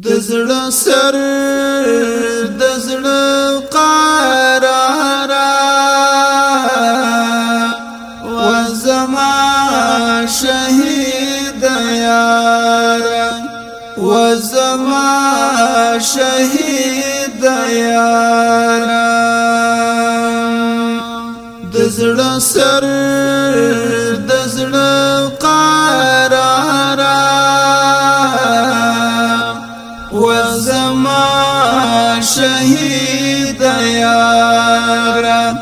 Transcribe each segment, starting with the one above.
د زړه سر د زړه قرار و زما شهید یار. و زما شهید سر شهید یارا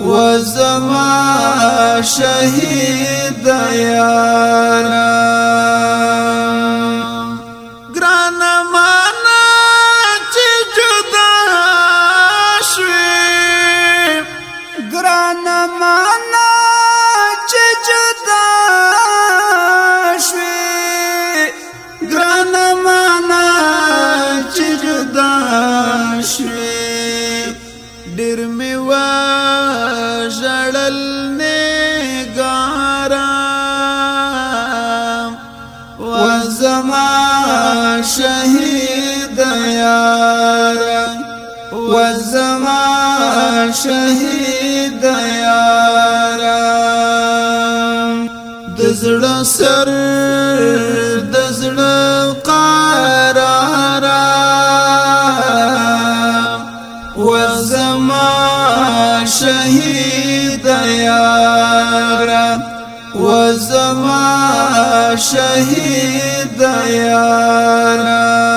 وزما شهید یارا ژړل نګارا وزما شهید یار وزما شهید یار د زړه سر وزما شهید یار وزما شهید یار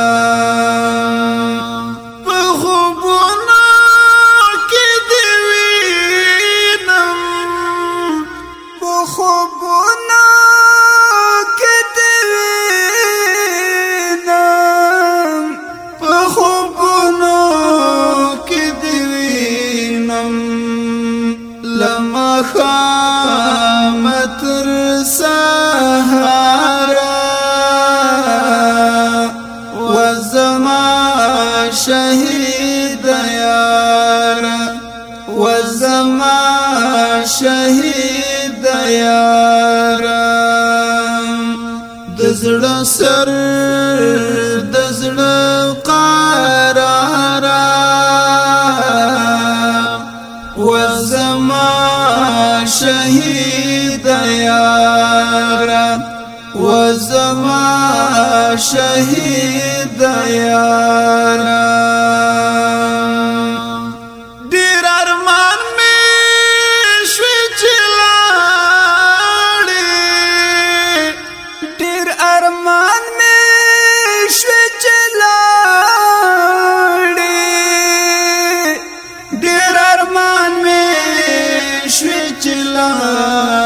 شهید یار وزما شهید یار د زړه سر د زړه قرار. وزما شهید یار وزما شهید دیانا دیر ارمان می شوی چلاڑی دیر ارمان می شوی چلاڑی دیر ارمان می شوی چلاڑی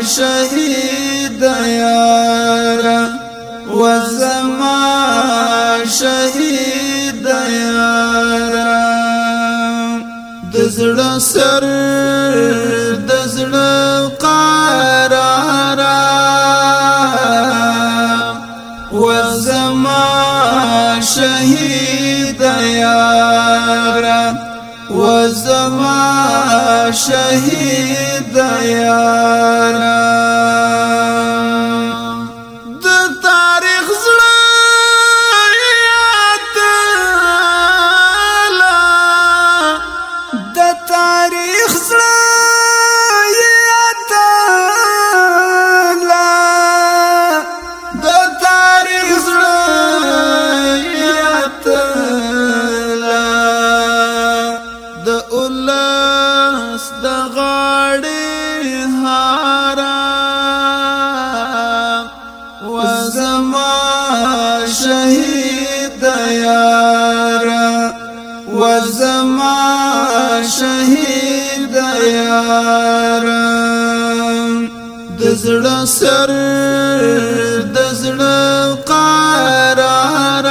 وزما وزما شهید یار یار وزما شهید یار د زړه سر د زړه قرار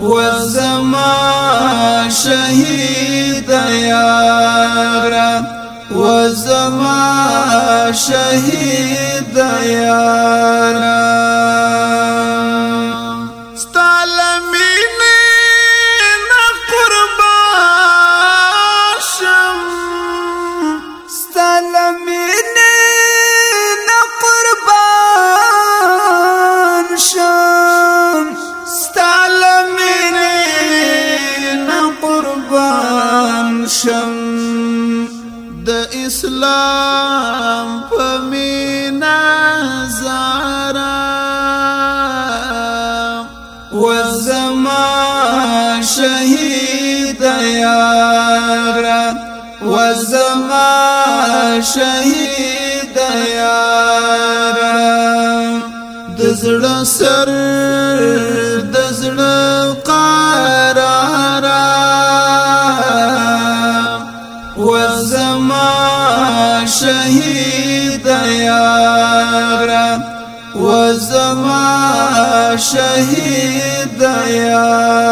وزما شهید یار وزما شهید یار لمنین قربان شم ستا لمنین د إسلام پمینا زارا. وزما شهید یارا وزما شهید یار. د زړه سر د زړه قرار وزما شهید یار. وزما شهید یار.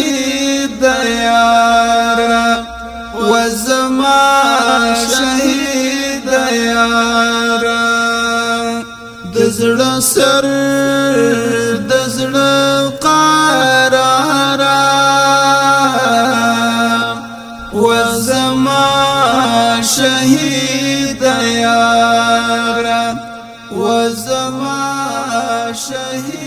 دزړه سر دزړه قرارا. وزما شهید یارا. وزما شهید